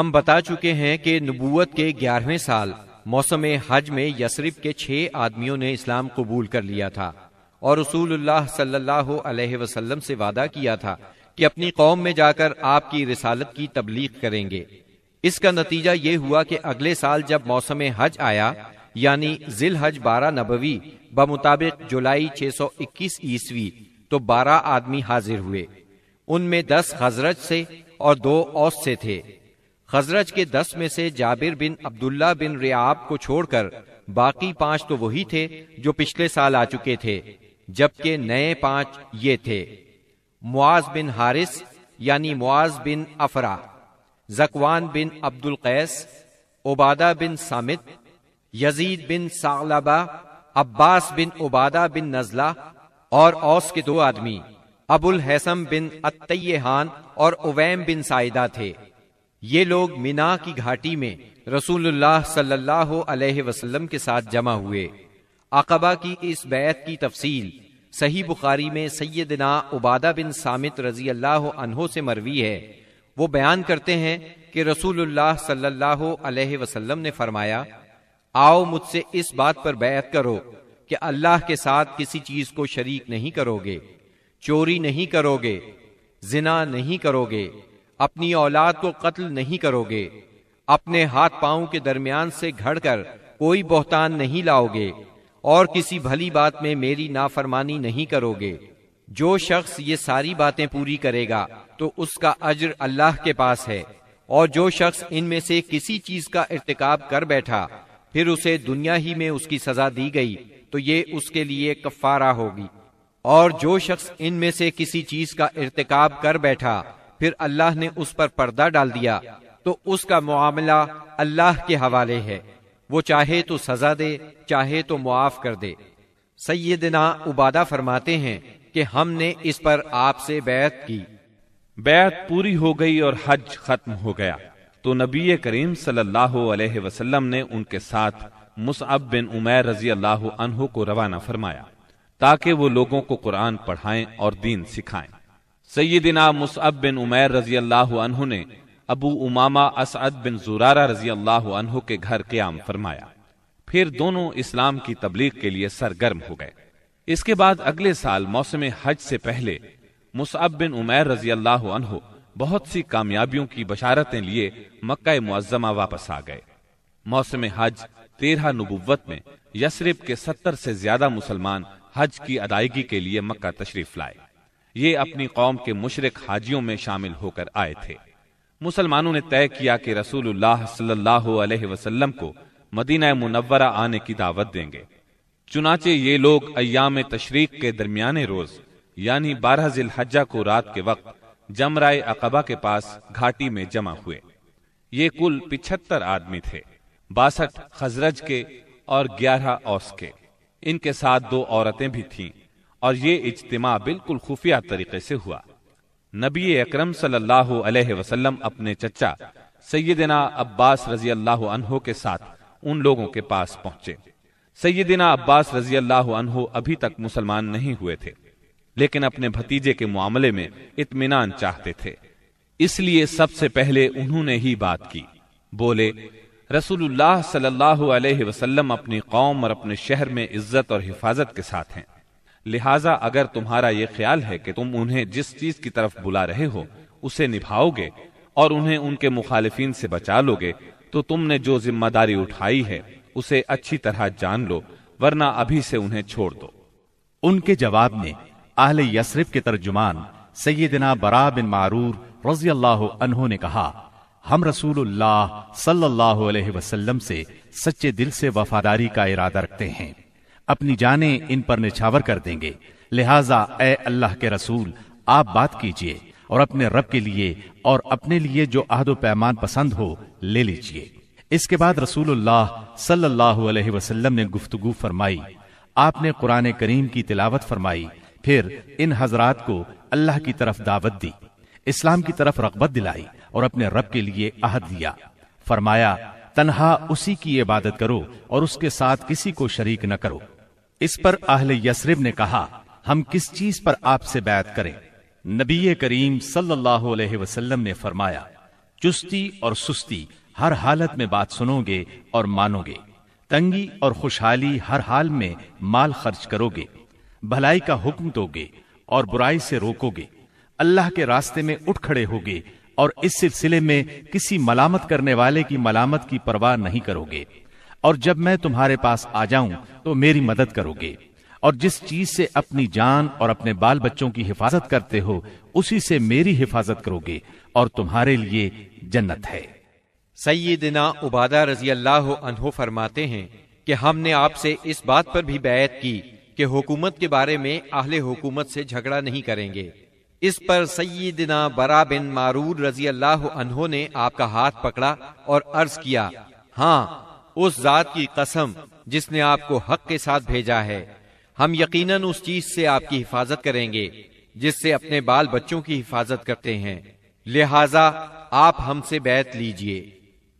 ہم بتا چکے ہیں کہ نبوت کے گیارہویں سال موسم حج میں یسرف کے چھ آدمیوں نے اسلام قبول کر لیا تھا اور رسول اللہ صلی اللہ علیہ وسلم سے وعدہ کیا تھا کہ اپنی قوم میں جا کر آپ کی رسالت کی تبلیغ کریں گے۔ اس کا نتیجہ یہ ہوا کہ اگلے سال جب موسم حج آیا یعنی ذیل حج بارہ نبوی بمطابق جولائی چھ سو اکیس عیسوی، تو بارہ آدمی حاضر ہوئے۔ ان میں دس خزرج سے اور دو اوس سے تھے۔ خزرج کے دس میں سے جابر بن عبداللہ بن ریاب کو چھوڑ کر باقی پانچ تو وہی تھے جو پچھلے سال آ چکے تھے، جبکہ نئے پانچ یہ تھے۔ معاذ بن حارث یعنی معاذ بن افرا، زکوان بن عبد القیس عبادہ بن سامت، یزید بن سالبہ عباس بن عبادہ بن نزلہ اور اوس کے دو آدمی ابو الحسم بن اتیحان اور اویم بن سائدہ تھے۔ یہ لوگ مینا کی گھاٹی میں رسول اللہ صلی اللہ علیہ وسلم کے ساتھ جمع ہوئے۔ عقبہ کی اس بیعت کی تفصیل صحیح بخاری میں سیدنا عبادہ بن سامت رضی اللہ عنہ سے مروی ہے۔ وہ بیان کرتے ہیں کہ رسول اللہ صلی اللہ علیہ وسلم نے فرمایا، آؤ مجھ سے اس بات پر بیعت کرو کہ اللہ کے ساتھ کسی چیز کو شریک نہیں کرو گے، چوری نہیں کرو گے، زنا نہیں کرو گے۔ اپنی اولاد کو قتل نہیں کرو گے۔ اپنے ہاتھ پاؤں کے درمیان سے گھڑ کر کوئی بہتان نہیں لاؤ گے۔ اور کسی بھلی بات میں میری نافرمانی نہیں کرو گے۔ جو شخص یہ ساری باتیں پوری کرے گا، تو اس کا اجر اللہ کے پاس ہے۔ اور جو شخص ان میں سے کسی چیز کا ارتکاب کر بیٹھا، پھر اسے دنیا ہی میں اس کی سزا دی گئی، تو یہ اس کے لیے کفارہ ہوگی۔ اور جو شخص ان میں سے کسی چیز کا ارتکاب کر بیٹھا پھر اللہ نے اس پر پردہ ڈال دیا، تو اس کا معاملہ اللہ کے حوالے ہے۔ وہ چاہے تو سزا دے، چاہے تو معاف کر دے۔ سیدنا عبادہ فرماتے ہیں کہ ہم نے اس پر آپ سے بیعت کی۔ بیعت پوری ہو گئی اور حج ختم ہو گیا۔ تو نبی کریم صلی اللہ علیہ وسلم نے ان کے ساتھ مصعب بن عمیر رضی اللہ عنہ کو روانہ فرمایا، تاکہ وہ لوگوں کو قرآن پڑھائیں اور دین سکھائیں۔ سیدنا مصعب بن عمیر رضی اللہ عنہ نے ابو امامہ اسعد بن زورارہ رضی اللہ عنہ کے گھر قیام فرمایا۔ پھر دونوں اسلام کی تبلیغ کے لیے سرگرم ہو گئے۔ اس کے بعد اگلے سال موسم حج سے پہلے مصعب بن عمیر رضی اللہ عنہ بہت سی کامیابیوں کی بشارتیں لیے مکہ معظمہ واپس آ گئے۔ موسم حج تیرہ نبوت میں یسرب کے ستر سے زیادہ مسلمان حج کی ادائیگی کے لیے مکہ تشریف لائے۔ یہ اپنی قوم کے مشرق حاجیوں میں شامل ہو کر آئے تھے۔ مسلمانوں نے طے کیا کہ رسول اللہ صلی اللہ علیہ وسلم کو مدینہ منورہ آنے کی دعوت دیں گے۔ چنانچہ یہ لوگ ایام تشریق کے درمیانے روز یعنی بارہ ذی الحجہ کو رات کے وقت، جمرائے اقبا کے پاس گھاٹی میں جمع ہوئے۔ یہ کل پچہتر آدمی تھے، باسٹھ خزرج کے اور گیارہ اوس کے۔ ان کے ساتھ دو عورتیں بھی تھیں۔ اور یہ اجتماع بالکل خفیہ طریقے سے ہوا۔ نبی اکرم صلی اللہ علیہ وسلم اپنے چچا سیدنا عباس رضی اللہ عنہ کے ساتھ ان لوگوں کے پاس پہنچے۔ سیدنا عباس رضی اللہ عنہ ابھی تک مسلمان نہیں ہوئے تھے، لیکن اپنے بھتیجے کے معاملے میں اطمینان چاہتے تھے۔ اس لیے سب سے پہلے انہوں نے ہی بات کی۔ بولے، رسول اللہ صلی اللہ علیہ وسلم اپنی قوم اور اپنے شہر میں عزت اور حفاظت کے ساتھ ہیں۔ لہٰذا اگر تمہارا یہ خیال ہے کہ تم انہیں جس چیز کی طرف بلا رہے ہو، اسے نبھاؤ گے اور انہیں ان کے مخالفین سے بچا لو گے، تو تم نے جو ذمہ داری اٹھائی ہے، اسے اچھی طرح جان لو، ورنہ ابھی سے انہیں چھوڑ دو۔ ان کے جواب میں، اہل یسرف کے ترجمان سیدنا برا بن معرور رضی اللہ عنہ نے کہا، ہم رسول اللہ صلی اللہ علیہ وسلم سے سچے دل سے وفاداری کا ارادہ رکھتے ہیں۔ اپنی جانیں ان پر نچھاور کر دیں گے۔ لہٰذا اے اللہ کے رسول، آپ بات کیجیے اور اپنے رب کے لیے اور اپنے لیے جو عہد و پیمان پسند ہو لے لیجیے۔ اس کے بعد رسول اللہ صلی اللہ علیہ وسلم نے گفتگو فرمائی۔ آپ نے قرآن کریم کی تلاوت فرمائی۔ پھر ان حضرات کو اللہ کی طرف دعوت دی۔ اسلام کی طرف رغبت دلائی اور اپنے رب کے لیے عہد دیا فرمایا، تنہا اسی کی عبادت کرو اور اس کے ساتھ کسی کو شریک نہ کرو۔ اس پر اہل یسرب نے کہا، ہم کس چیز پر آپ سے بیعت کریں؟ نبی کریم صلی اللہ علیہ وسلم نے فرمایا، چستی اور سستی ہر حالت میں بات سنو گے اور مانو گے، تنگی اور خوشحالی ہر حال میں مال خرچ کرو گے، بھلائی کا حکم دو گے اور برائی سے روکو گے، اللہ کے راستے میں اٹھ کھڑے ہوگے اور اس سلسلے میں کسی ملامت کرنے والے کی ملامت کی پرواہ نہیں کرو گے۔ اور جب میں تمہارے پاس آ جاؤں تو میری مدد کرو گے۔ اور جس چیز سے اپنی جان اور اپنے بال بچوں کی حفاظت کرتے ہو، اسی سے میری حفاظت کرو گے اور تمہارے لیے جنت ہے۔ سیدنا عبادہ رضی اللہ عنہ فرماتے ہیں کہ ہم نے آپ سے اس بات پر بھی بیعت کی کہ حکومت کے بارے میں اہل حکومت سے جھگڑا نہیں کریں گے۔ اس پر سیدنا برا بن معرور رضی اللہ عنہ نے آپ کا ہاتھ پکڑا اور عرض کیا ہاں اس ذات کی قسم جس نے آپ کو حق کے ساتھ بھیجا ہے۔ ہم یقیناً اس چیز سے آپ کی حفاظت کریں گے، جس سے اپنے بال بچوں کی حفاظت کرتے ہیں۔ لہذا آپ ہم سے بیعت لیجیے۔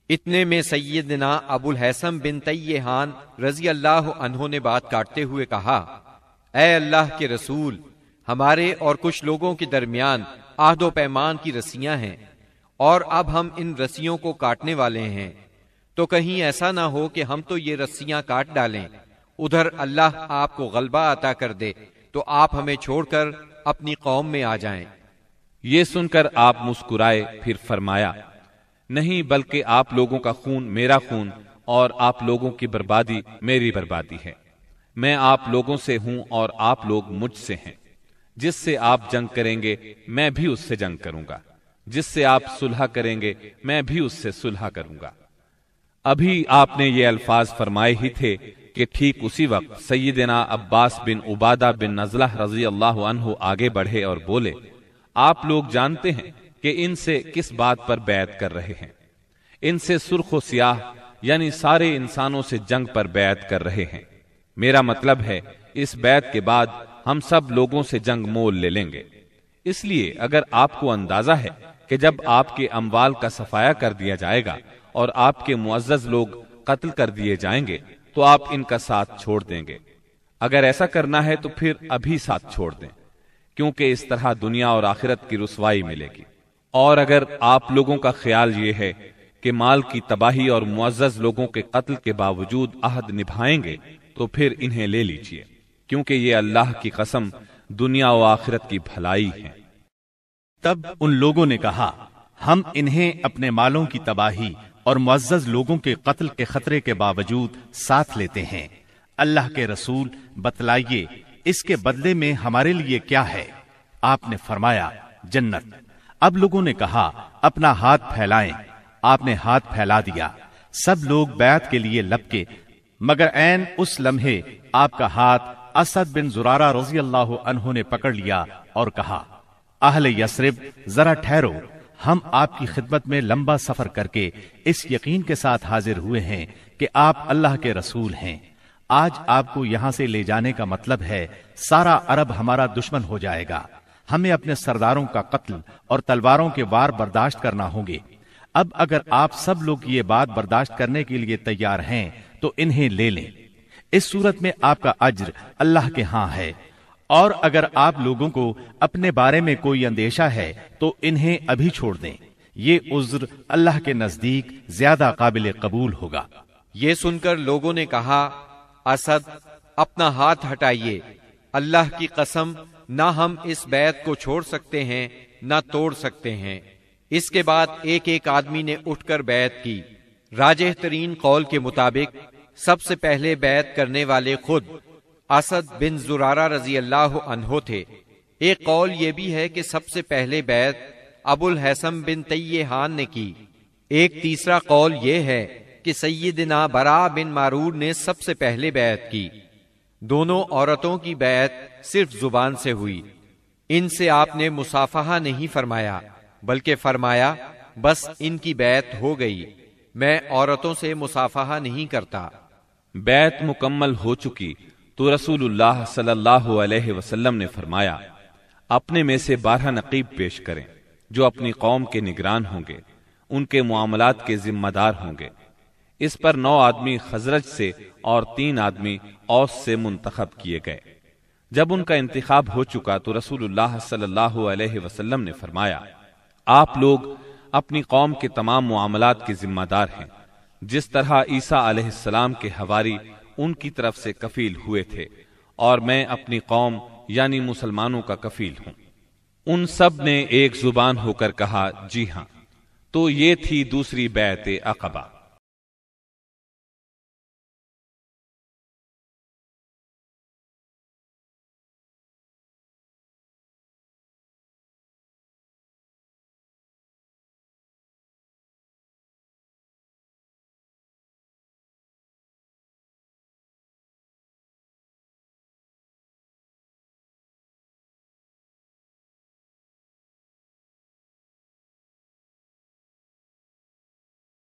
اتنے میں سیدنا ابو الحسم بن تیہان رضی اللہ عنہ نے بات کاٹتے ہوئے کہا، اے اللہ کے رسول، ہمارے اور کچھ لوگوں کے درمیان آہد و پیمان کی رسیاں ہیں اور اب ہم ان رسیوں کو کاٹنے والے ہیں۔ تو کہیں ایسا نہ ہو کہ ہم تو یہ رسیاں کاٹ ڈالیں۔ ادھر اللہ آپ کو غلبہ عطا کر دے، تو آپ ہمیں چھوڑ کر اپنی قوم میں آ جائیں۔ یہ سن کر آپ مسکرائے، پھر فرمایا، نہیں بلکہ آپ لوگوں کا خون میرا خون اور آپ لوگوں کی بربادی میری بربادی ہے۔ میں آپ لوگوں سے ہوں اور آپ لوگ مجھ سے ہیں۔ جس سے آپ جنگ کریں گے، میں بھی اس سے جنگ کروں گا۔ جس سے آپ صلح کریں گے، میں بھی اس سے صلح کروں گا۔ ابھی آپ نے یہ الفاظ فرمائے ہی تھے کہ ٹھیک اسی وقت سیدنا عباس بن عبادہ بن نزلہ رضی اللہ عنہ آگے بڑھے اور بولے، آپ لوگ جانتے ہیں کہ ان سے کس بات پر بیعت کر رہے ہیں۔ ان سے سرخ و سیاہ یعنی سارے انسانوں سے جنگ پر بیعت کر رہے ہیں۔ میرا مطلب ہے، اس بیعت کے بعد ہم سب لوگوں سے جنگ مول لے لیں گے۔ اس لیے اگر آپ کو اندازہ ہے کہ جب آپ کے اموال کا صفایا کر دیا جائے گا اور آپ کے معزز لوگ قتل کر دیے جائیں گے، تو آپ ان کا ساتھ چھوڑ دیں گے۔ اگر ایسا کرنا ہے تو پھر ابھی ساتھ چھوڑ دیں، کیونکہ اس طرح دنیا اور آخرت کی رسوائی ملے گی۔ اور اگر آپ لوگوں کا خیال یہ ہے کہ مال کی تباہی اور معزز لوگوں کے قتل کے باوجود عہد نبھائیں گے، تو پھر انہیں لے لیجیے، کیونکہ یہ اللہ کی قسم دنیا و آخرت کی بھلائی ہے۔ تب ان لوگوں نے کہا، ہم انہیں اپنے مالوں کی تباہی اور معزز لوگوں کے قتل کے خطرے کے باوجود ساتھ لیتے ہیں۔ اللہ کے رسول، بتلائیے، اس کے بدلے میں ہمارے لیے کیا ہے؟ آپ نے فرمایا، جنت۔ اب لوگوں نے کہا، اپنا ہاتھ پھیلائیں۔ آپ نے ہاتھ پھیلا دیا۔ سب لوگ بیعت کے لیے لپکے مگر این اس لمحے آپ کا ہاتھ اسد بن زرارہ رضی اللہ عنہ نے پکڑ لیا اور کہا، اہل یسرب ذرا ٹھہرو۔ ہم آپ کی خدمت میں لمبا سفر کر کے اس یقین کے ساتھ حاضر ہوئے ہیں کہ آپ اللہ کے رسول ہیں۔ آج آپ کو یہاں سے لے جانے کا مطلب ہے، سارا عرب ہمارا دشمن ہو جائے گا۔ ہمیں اپنے سرداروں کا قتل اور تلواروں کے وار برداشت کرنا ہوں گے اب اگر آپ سب لوگ یہ بات برداشت کرنے کے لیے تیار ہیں، تو انہیں لے لیں۔ اس صورت میں آپ کا اجر اللہ کے ہاں ہے۔ اور اگر آپ لوگوں کو اپنے بارے میں کوئی اندیشہ ہے، تو انہیں ابھی چھوڑ دیں۔ یہ عذر اللہ کے نزدیک زیادہ قابل قبول ہوگا۔ یہ سن کر لوگوں نے کہا، اسد، اپنا ہاتھ ہٹائیے۔ اللہ کی قسم، نہ ہم اس بیت کو چھوڑ سکتے ہیں، نہ توڑ سکتے ہیں۔ اس کے بعد ایک ایک آدمی نے اٹھ کر بیعت کی۔ راجہ ترین قول کے مطابق، سب سے پہلے بیعت کرنے والے خود اسد بن زرارہ رضی اللہ عنہ تھے۔ ایک قول یہ بھی ہے کہ سب سے پہلے بیعت ابو الحسم بن تیہان نے کی۔ ایک تیسرا قول یہ ہے کہ سیدنا برا بن مارور نے سب سے پہلے بیعت کی۔ دونوں عورتوں کی بیعت صرف زبان سے ہوئی۔ ان سے آپ نے مسافہ نہیں فرمایا، بلکہ فرمایا، بس ان کی بیعت ہو گئی۔ میں عورتوں سے مسافہ نہیں کرتا۔ بیعت مکمل ہو چکی۔ تو رسول اللہ صلی اللہ علیہ وسلم نے فرمایا، اپنے میں سے بارہ نقیب پیش کریں جو اپنی قوم کے نگران ہوں گے، ان کے معاملات کے ذمہ دار ہوں گے۔ اس پر نو آدمی خزرج سے اور تین آدمی اوس سے منتخب کیے گئے۔ جب ان کا انتخاب ہو چکا تو رسول اللہ صلی اللہ علیہ وسلم نے فرمایا، آپ لوگ اپنی قوم کے تمام معاملات کے ذمہ دار ہیں۔ جس طرح عیسیٰ علیہ السلام کے ہواری ان کی طرف سے کفیل ہوئے تھے اور میں اپنی قوم یعنی مسلمانوں کا کفیل ہوں۔ ان سب نے ایک زبان ہو کر کہا جی ہاں تو یہ تھی دوسری بیعت عقبہ۔